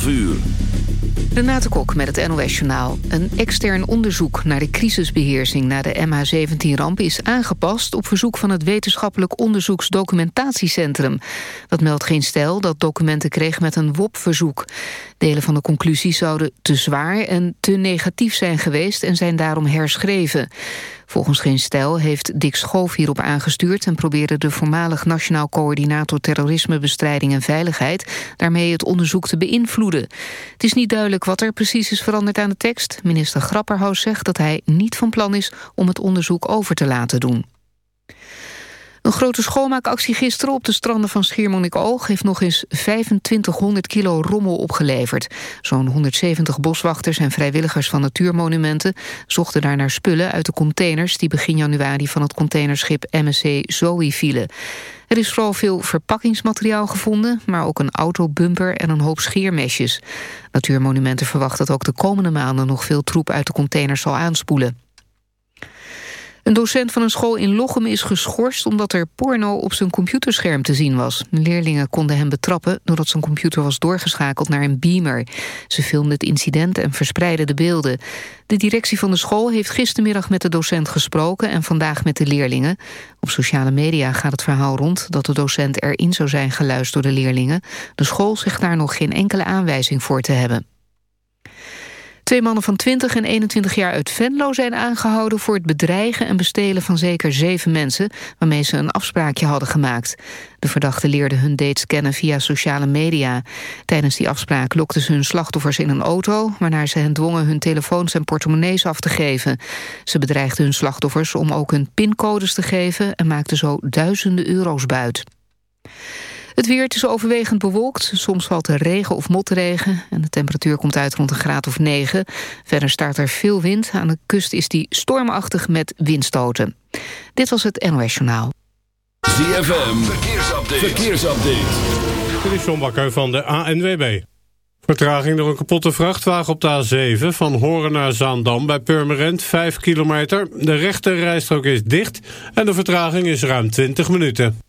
12 uur. Kok met het NOS Journaal. Een extern onderzoek naar de crisisbeheersing na de MH17-ramp... is aangepast op verzoek van het Wetenschappelijk Onderzoeksdocumentatiecentrum. Dat meldt geen stijl dat documenten kreeg met een WOP-verzoek. Delen van de conclusies zouden te zwaar en te negatief zijn geweest... en zijn daarom herschreven. Volgens Geen Stijl heeft Dick Schoof hierop aangestuurd... en probeerde de voormalig Nationaal Coördinator Terrorismebestrijding en Veiligheid... daarmee het onderzoek te beïnvloeden. Het is niet duidelijk wat er precies is veranderd aan de tekst. Minister Grapperhaus zegt dat hij niet van plan is om het onderzoek over te laten doen. Een grote schoonmaakactie gisteren op de stranden van Schiermonnikoog... heeft nog eens 2500 kilo rommel opgeleverd. Zo'n 170 boswachters en vrijwilligers van natuurmonumenten... zochten daar naar spullen uit de containers... die begin januari van het containerschip MSC Zoe vielen. Er is vooral veel verpakkingsmateriaal gevonden... maar ook een autobumper en een hoop scheermesjes. Natuurmonumenten verwacht dat ook de komende maanden... nog veel troep uit de containers zal aanspoelen. Een docent van een school in Lochem is geschorst... omdat er porno op zijn computerscherm te zien was. Leerlingen konden hem betrappen doordat zijn computer was doorgeschakeld naar een beamer. Ze filmden het incident en verspreidden de beelden. De directie van de school heeft gistermiddag met de docent gesproken... en vandaag met de leerlingen. Op sociale media gaat het verhaal rond dat de docent erin zou zijn geluisterd door de leerlingen. De school zegt daar nog geen enkele aanwijzing voor te hebben. Twee mannen van 20 en 21 jaar uit Venlo zijn aangehouden... voor het bedreigen en bestelen van zeker zeven mensen... waarmee ze een afspraakje hadden gemaakt. De verdachten leerden hun dates kennen via sociale media. Tijdens die afspraak lokten ze hun slachtoffers in een auto... waarna ze hen dwongen hun telefoons en portemonnees af te geven. Ze bedreigden hun slachtoffers om ook hun pincodes te geven... en maakten zo duizenden euro's buit. Het weer is overwegend bewolkt. Soms valt er regen of motregen. En de temperatuur komt uit rond een graad of 9. Verder staat er veel wind. Aan de kust is die stormachtig met windstoten. Dit was het NOS Journaal. ZFM, verkeersupdate. verkeersupdate. Dit is John Bakker van de ANWB. Vertraging door een kapotte vrachtwagen op de A7... van Horen naar Zaandam bij Purmerend, 5 kilometer. De rechte rijstrook is dicht en de vertraging is ruim 20 minuten.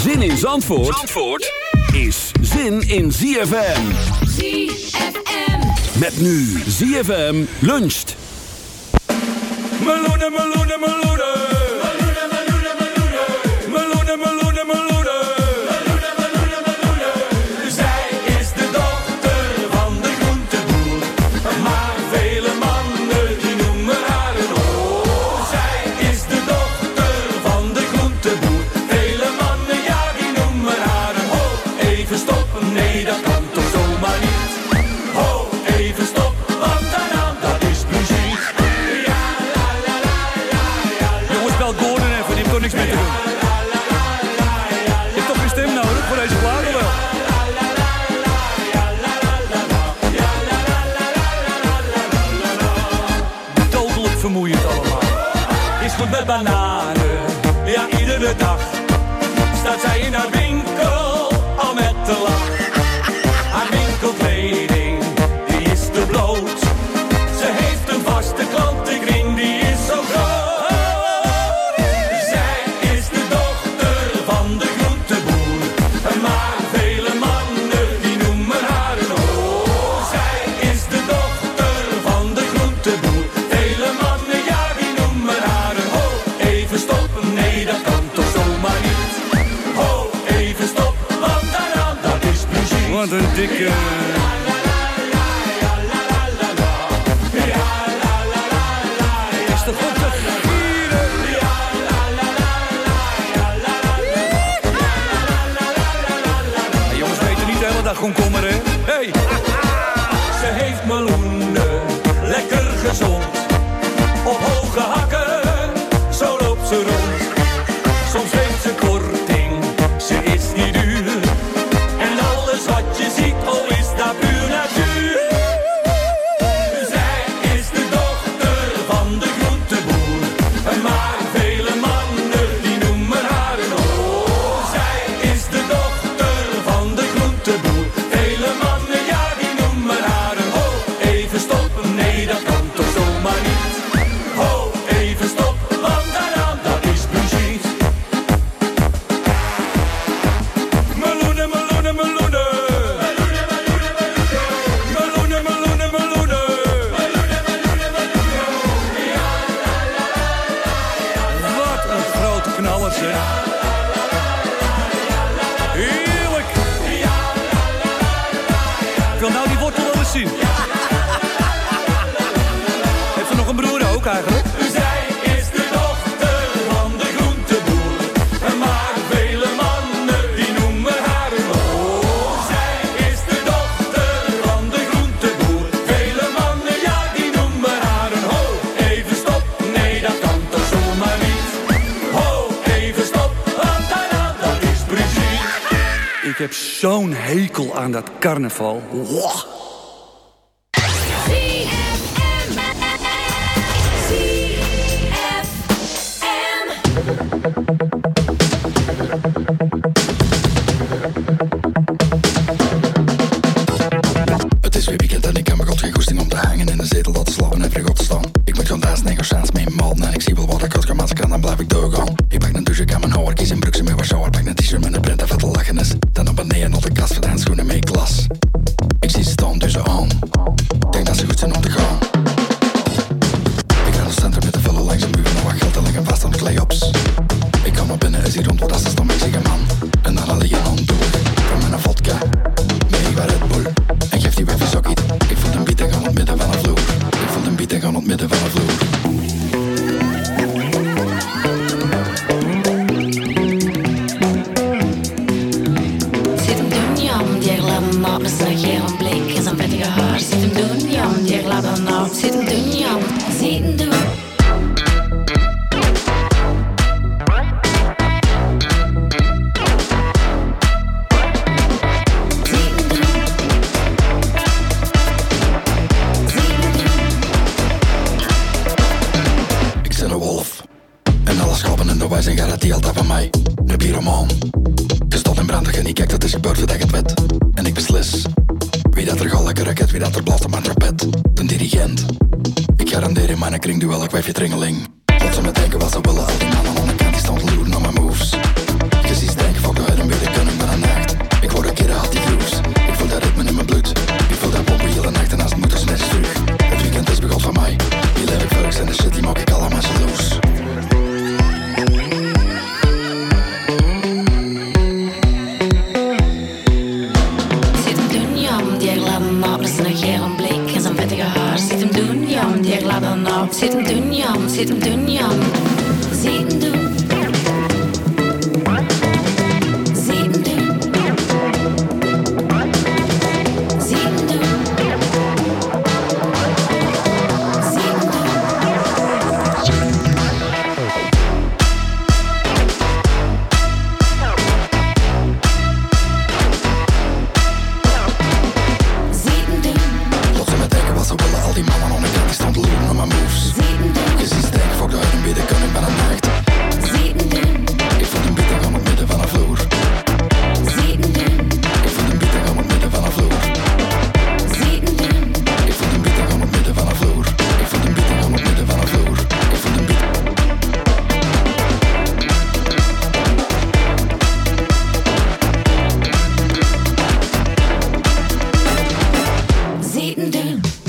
Zin in Zandvoort, Zandvoort is zin in ZFM. ZFM. Met nu ZFM luncht. Meloenen, meloenen, meloenen. toch niks meer te doen. Ik toch geen stem nodig voor deze plaat of wel? Dodelijk vermoeiend allemaal. Is goed met bananen, ja iedere dag. Staat zij in haar winkel, al met de lach. Haar musique. aan dat carnaval. welk wijfje tringeling. beaten down.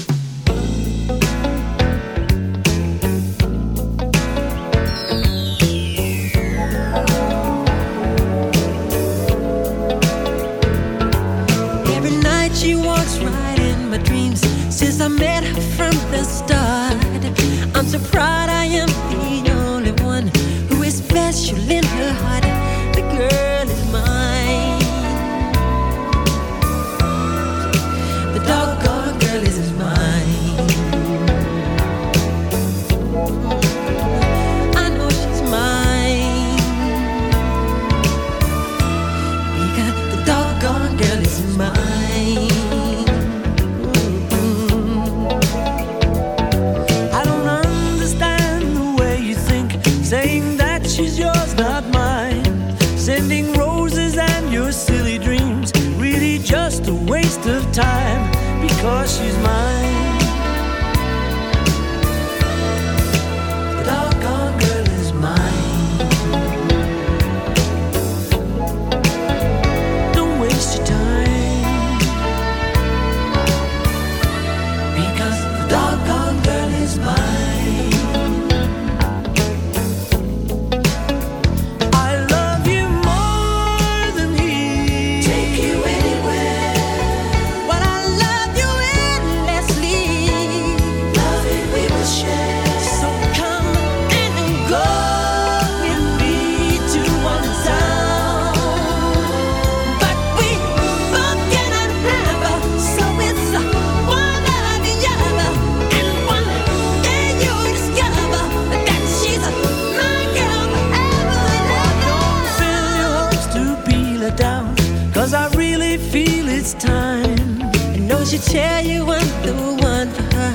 it's time. I know she'll tell you I'm the one for her.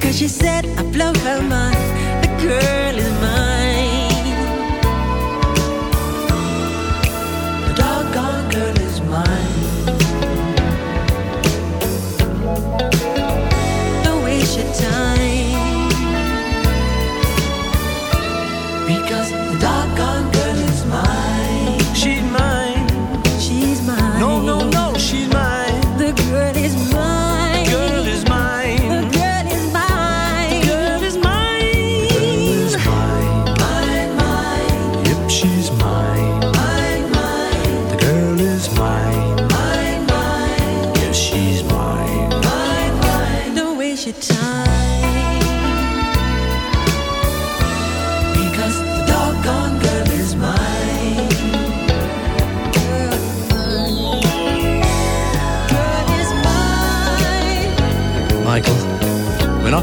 Cause she said I blow her mind. The girl is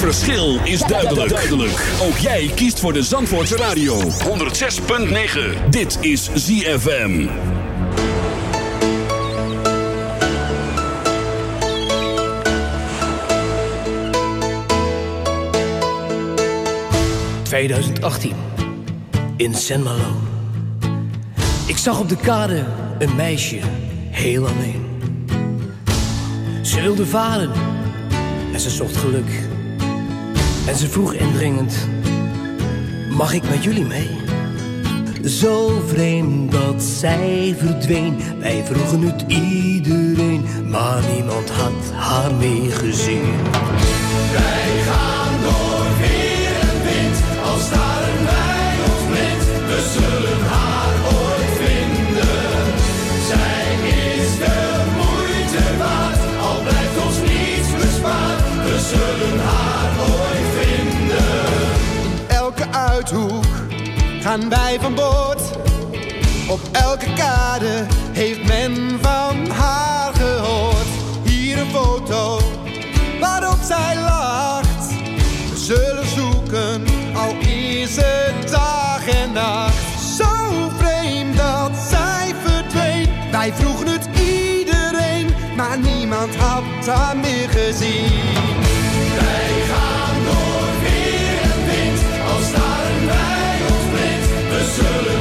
verschil is duidelijk. duidelijk. Ook jij kiest voor de Zandvoortse Radio. 106.9. Dit is ZFM. ...2018, in San Malo. Ik zag op de kade een meisje, heel alleen. Ze wilde varen en ze zocht geluk... En ze vroeg indringend: Mag ik met jullie mee? Zo vreemd dat zij verdween. Wij vroegen het iedereen, maar niemand had haar meegezien. Wij gaan gaan wij van boord. Op elke kade heeft men van haar gehoord. Hier een foto waarop zij lacht. We zullen zoeken, al is het dag en nacht. Zo vreemd dat zij verdween. Wij vroegen het iedereen, maar niemand had haar meer gezien. We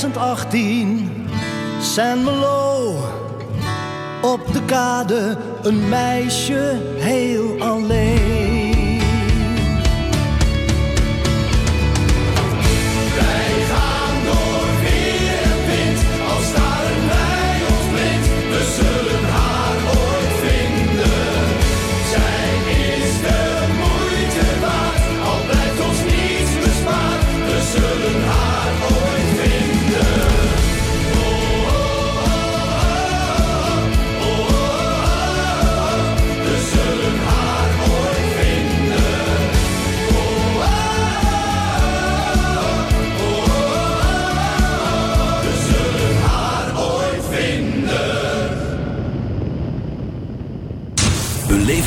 2018, San Melo. Op de kade een meisje heel alleen.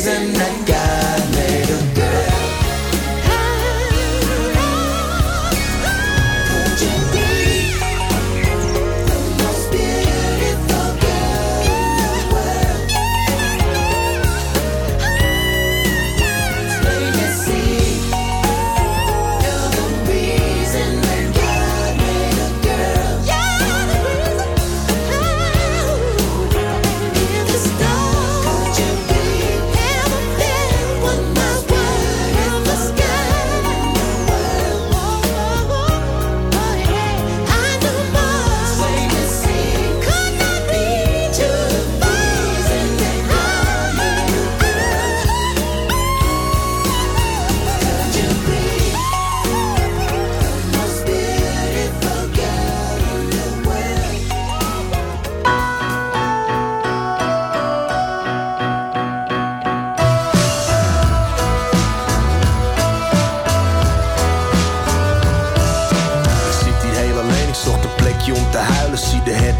reason that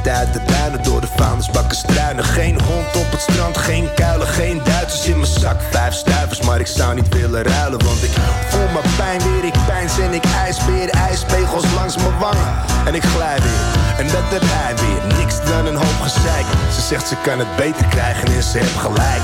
Het uit de duinen, door de vuilnisbakken struinen. Geen hond op het strand, geen kuilen, geen Duitsers in mijn zak. Vijf stuivers, maar ik zou niet willen ruilen. Want ik voel mijn pijn weer, ik pijns en ik ijsbeer. Ijspegels langs mijn wangen en ik glij weer. En dat heb hij weer, niks dan een hoop gezeik. Ze zegt ze kan het beter krijgen en ze heeft gelijk.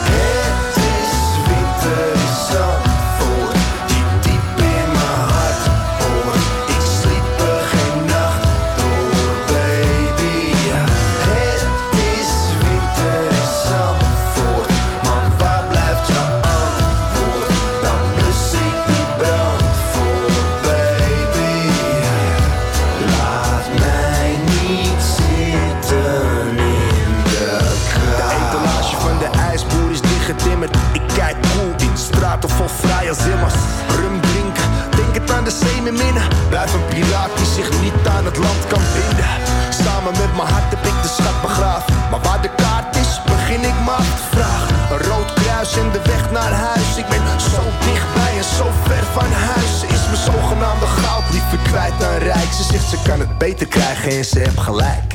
Land kan binden. Samen met mijn hart heb ik de schat begraven. Maar waar de kaart is, begin ik maar te vragen. Een rood kruis en de weg naar huis. Ik ben zo dichtbij en zo ver van huis. Is mijn zogenaamde goud liever kwijt dan rijk. Ze zegt ze kan het beter krijgen en ze heeft gelijk.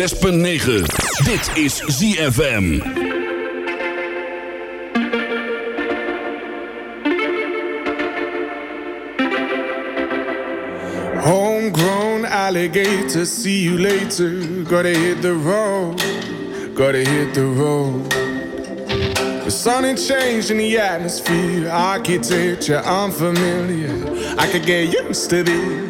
106.9. Dit is ZFM. Homegrown alligator, see you later. Gotta hit the road, gotta hit the road. The sun ain't changing the atmosphere, architecture unfamiliar. I could get used to this.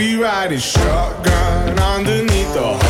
be riding shotgun underneath the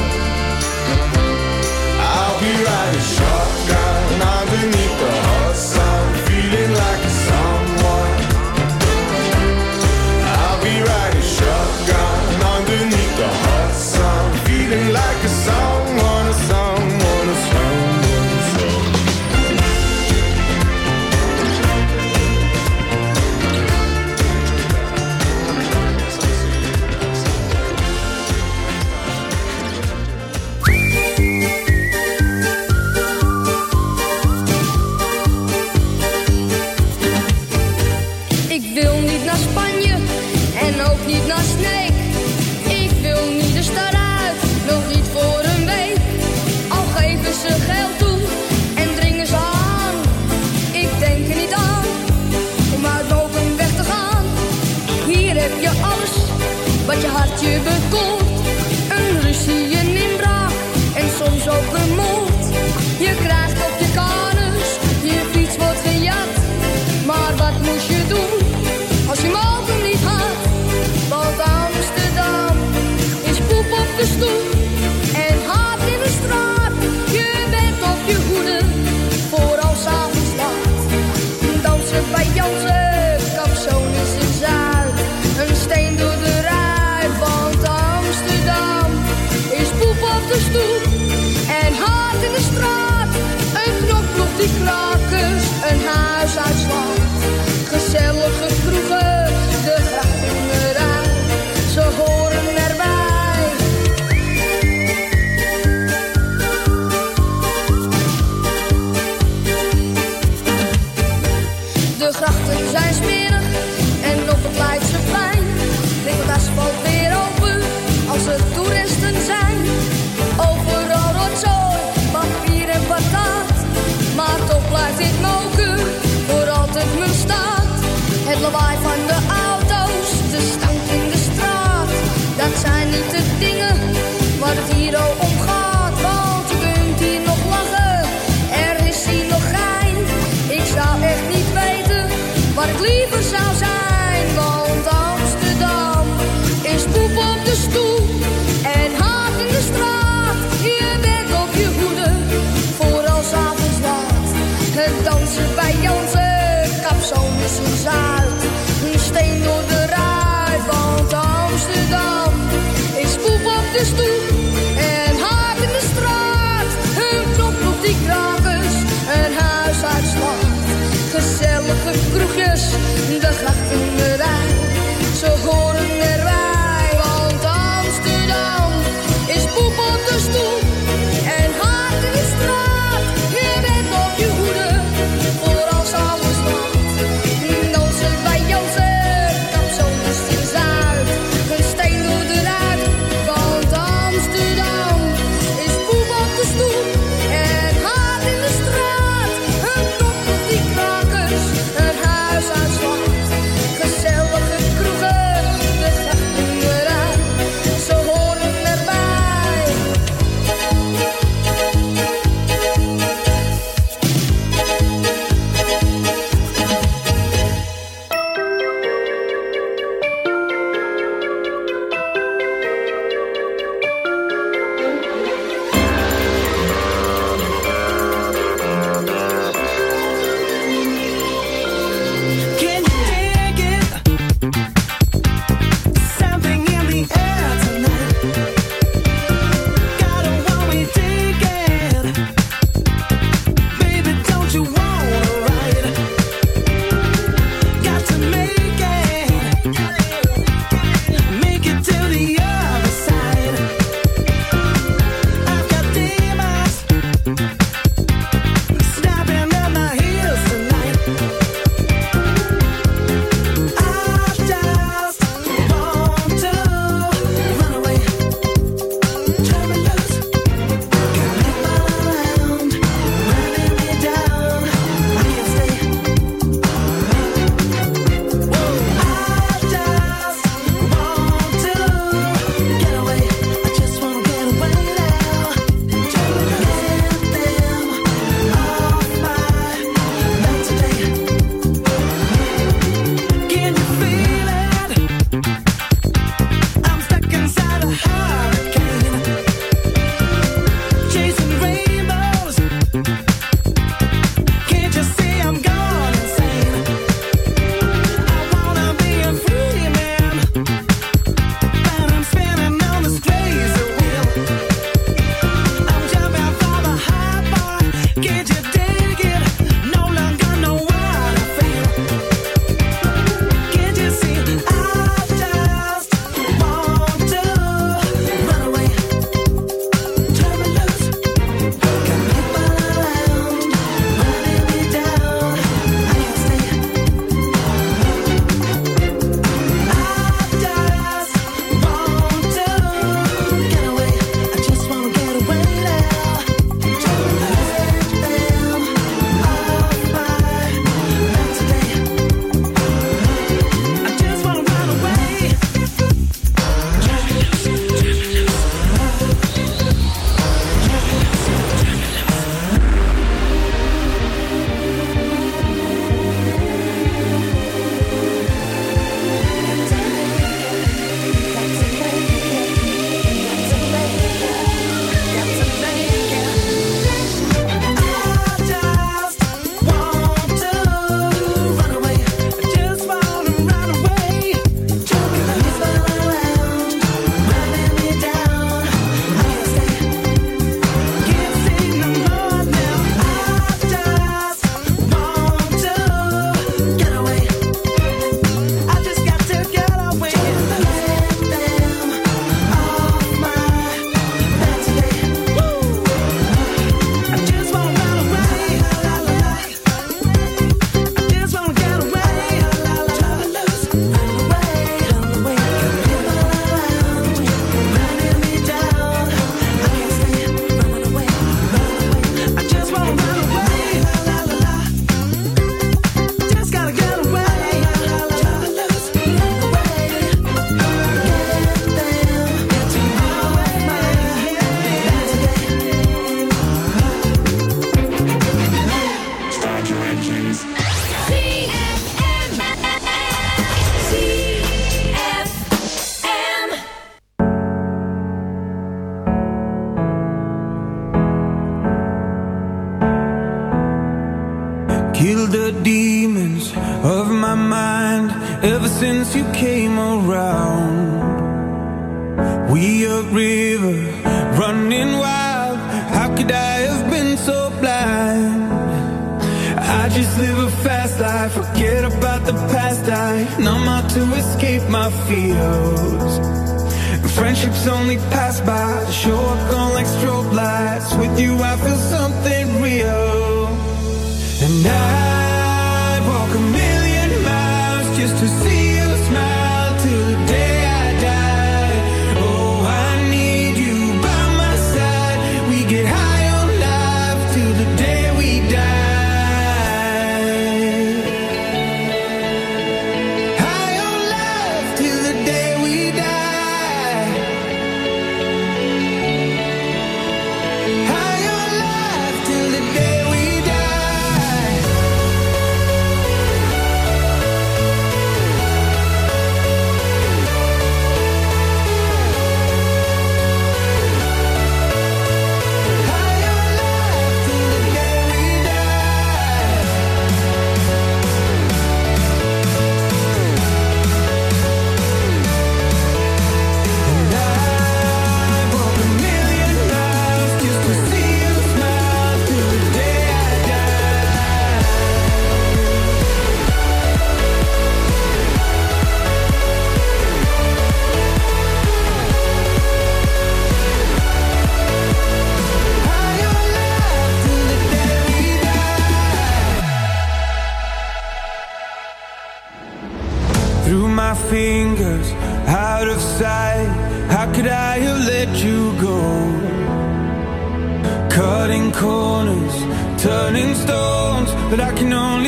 So blind? I just live a fast life, forget about the past. I numb out to escape my fears. Friendships only pass by, show up gone like strobe lights. With you, I feel something real. And I'd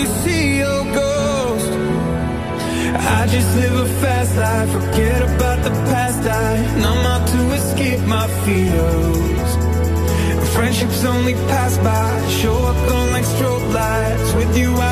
see your ghost. I just live a fast life, forget about the past. I numb out to escape my fears. Friendships only pass by, show up on like strobe lights. With you, I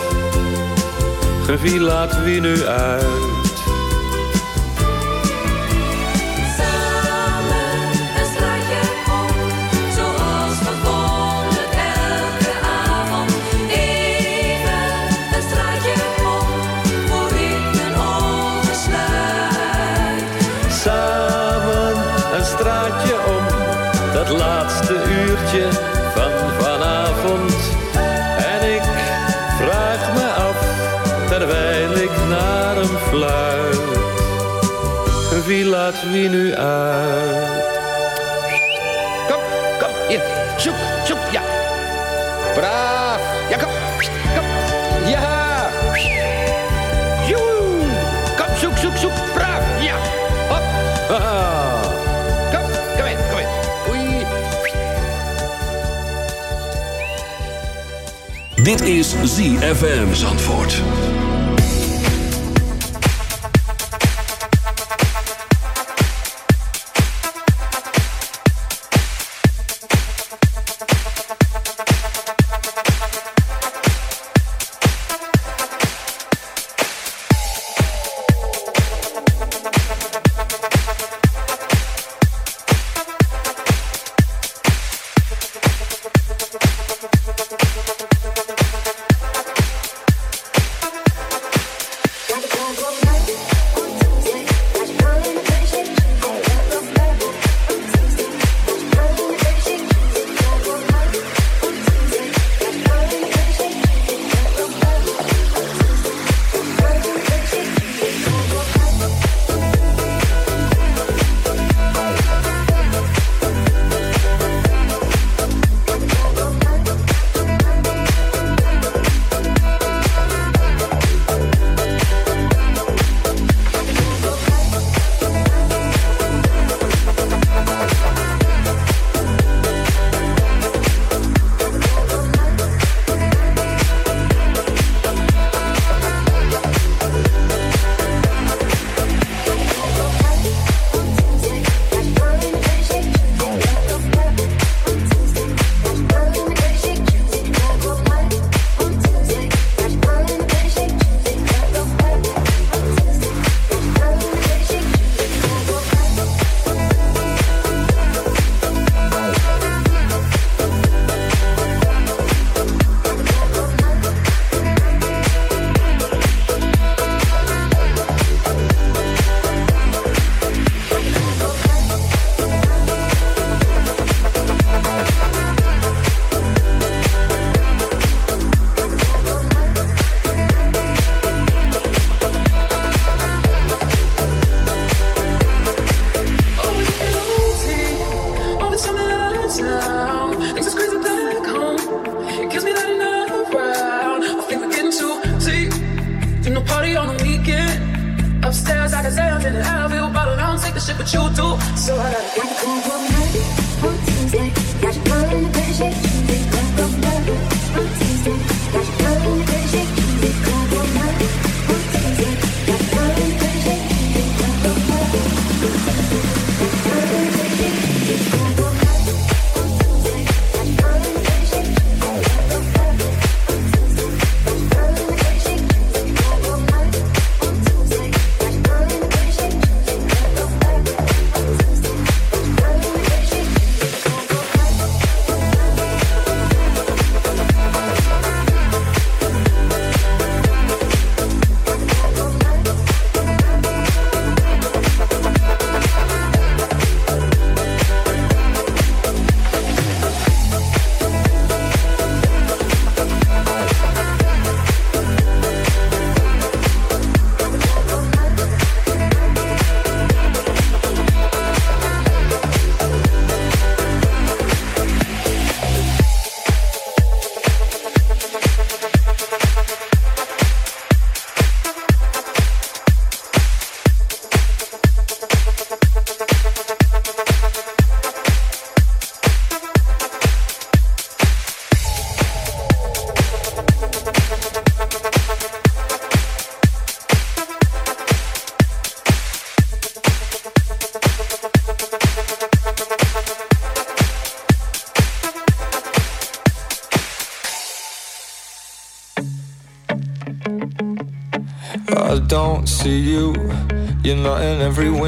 Wie laat wie nu uit? Wie laat wie nu uit? Kom, kom, hier. Zoek, zoek, ja. Braaf. Ja, kom. Kom. Ja. Joe. Kom, zoek, zoek, zoek. Braaf. Ja. Hop. Haha. Kom, kom in, kom in. Oei. Dit is ZFM Zandvoort.